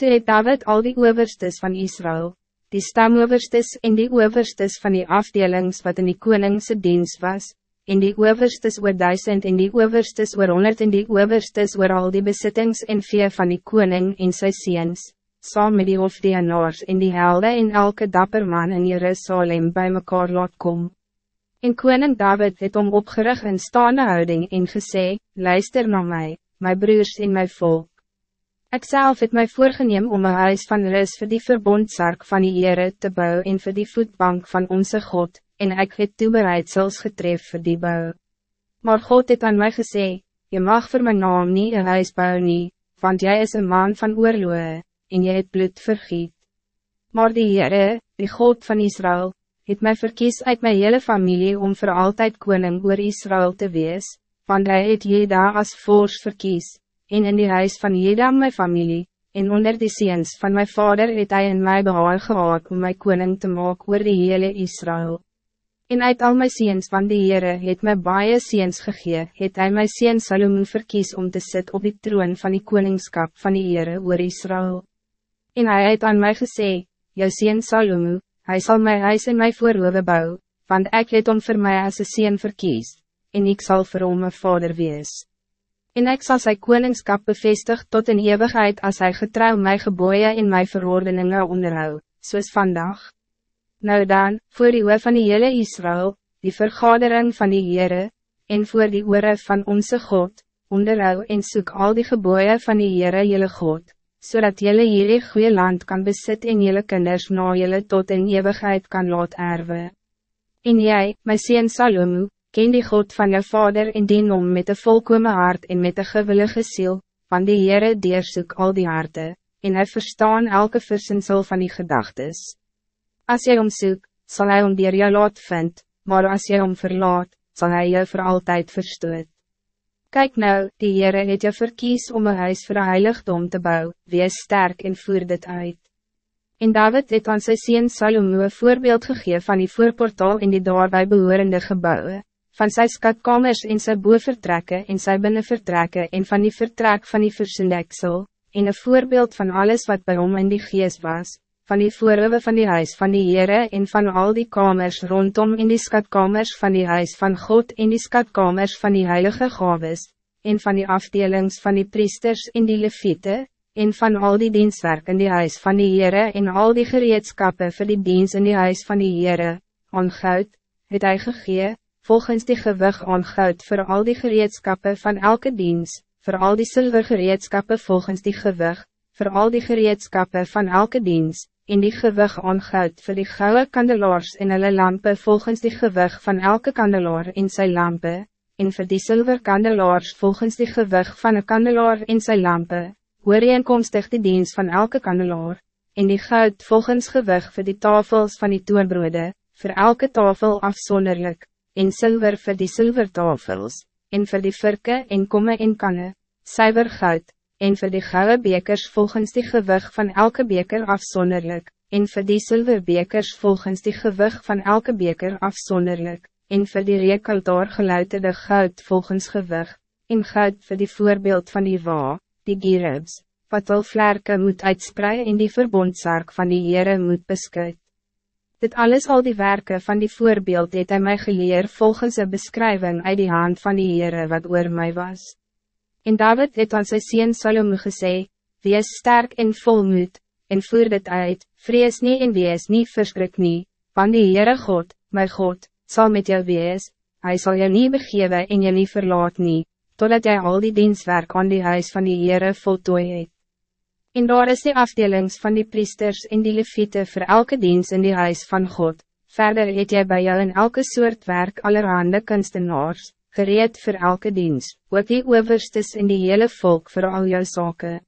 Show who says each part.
Speaker 1: Toe het David al die overstes van Israël, die stamoverstes en die overstes van die afdelings wat in die koningse dienst was, en die overstes oor duisend en die overstes oor honderd en die overstes oor al die besittings en vee van die koning en sy seens, saam met die hofdienaars en die helde en elke dapper man in Jerusalem bij mekaar laat kom. En koning David het om opgerig in staande houding en gesê, luister na mij, my broers en my volk. Ik zelf het mij voorgeneem om een huis van rust voor die verbondsark van die Heere te bouwen en voor die voetbank van onze God, en ik het toebereidsels getref voor die bouw. Maar God het aan mij gezegd, je mag voor mijn naam niet een huis bouwen, nie, want jij is een man van oorloge, en jy het bloed vergiet. Maar die Heere, die God van Israël, het mij verkies uit mijn hele familie om voor altijd koning oor Israël te wees, want hij het je daar als voors verkies en in die huis van Jedam my familie, en onder die seens van mijn vader het hij in mij behaal gehad om my koning te maken oor die hele Israël. En uit al my seens van die Heere het my baie seens gegee, het hy my seens Salomon verkies om te sit op die troon van die koningskap van die Heere oor Israël. En hij het aan mij gesê, jou seens Salomon, hij zal my huis in my voorhoede bou, want ik het om voor mij als een seen verkies, en ik zal vir hom een vader wees. En ik zal zijn koningskap bevestig tot in eeuwigheid als hij getrouw mijn geboeien en mijn verordeningen onderhou, zoals vandaag. Nou dan, voor die van die hele Israël, die vergadering van die Heere, en voor die oor van onze God, onderhou en soek al die geboeien van die Heere jelle God, zodat jelle jullie goede land kan bezitten en jelle kinders na jelle tot in eeuwigheid kan laat erven. En jij, mijn sien Salomo, ken die God van je vader en dien om met een volkome hart en met een gewillige ziel, van die Heere deersoek al die harte, en hij verstaan elke versinsel van die gedachtes. Als jy omsoek, zal hij om dier jou laat vind, maar als jy om verlaat, zal hij jou voor altijd verstoot. Kijk nou, die Heere het jou verkies om een huis voor een heiligdom te bouwen, wees sterk en voer dit uit. En David het aan sy sien Salomo een voorbeeld gegeven van die voorportaal in die daarbij behorende gebouwen van sy skatkamers en sy boevertrekke en sy binnenvertrekke en van die vertrek van die versendeksel, en een voorbeeld van alles wat bij hom in die gees was, van die voorhoewe van die huis van die Heere en van al die kamers rondom in die skatkamers van die huis van God en die skatkamers van die heilige gaves, en van die afdelings van die priesters en die leviete, en van al die dienstwerk in die huis van die Heere en al die gereedskappen voor die dienst in die huis van die Heere, aan goud, het hy gegee, volgens die gewig aan goud voor al die gereedschappen van elke dienst, voor al die zilvergereedschappen volgens die gewig, voor al die gereedschappen van elke dienst, in die gewig aan goud voor die gouden kandelaars en hulle lampen volgens die gewig van elke kandelaar in zijn lampen, en voor die zilverkandelaars volgens die gewig van een kandelaar in zijn lampen, ooreenkomstig die dienst van elke kandelaar, en die goud volgens gewig voor die tafels van die toerbroede, voor elke tafel afzonderlijk, en zilver voor die zilvertafels, en voor die virke en komme en kanne, syver goud, en voor die gouden bekers volgens die gewig van elke beker afzonderlijk, en voor die zilverbekers volgens die gewig van elke beker afzonderlijk, en voor die rekeltaar geluiderde goud volgens gewig, en goud voor die voorbeeld van die wa, die giribs, wat wel vlerke moet uitspreiden in die verbondsark van die Heere moet beskuit. Dit alles al die werken van die voorbeeld het hy my geleer volgens een beschrijving uit die hand van die Heere wat oor mij was. En David het aan sy sien Salomo gesê, Wees sterk en volmoed, en voer dit uit, vrees nie en wees nie verskrik nie, want die Heere God, my God, zal met jou wees, Hij zal je niet begeven en je niet verlaat nie, totdat jy al die dienstwerk aan die huis van die Heere voltooi het. En daar is die afdelings van die priesters en die leviete voor elke dienst in die huis van God. Verder het jy bij jou in elke soort werk allerhande kunstenaars, gereed voor elke dienst, ook die overstes in die hele volk voor al jou zaken.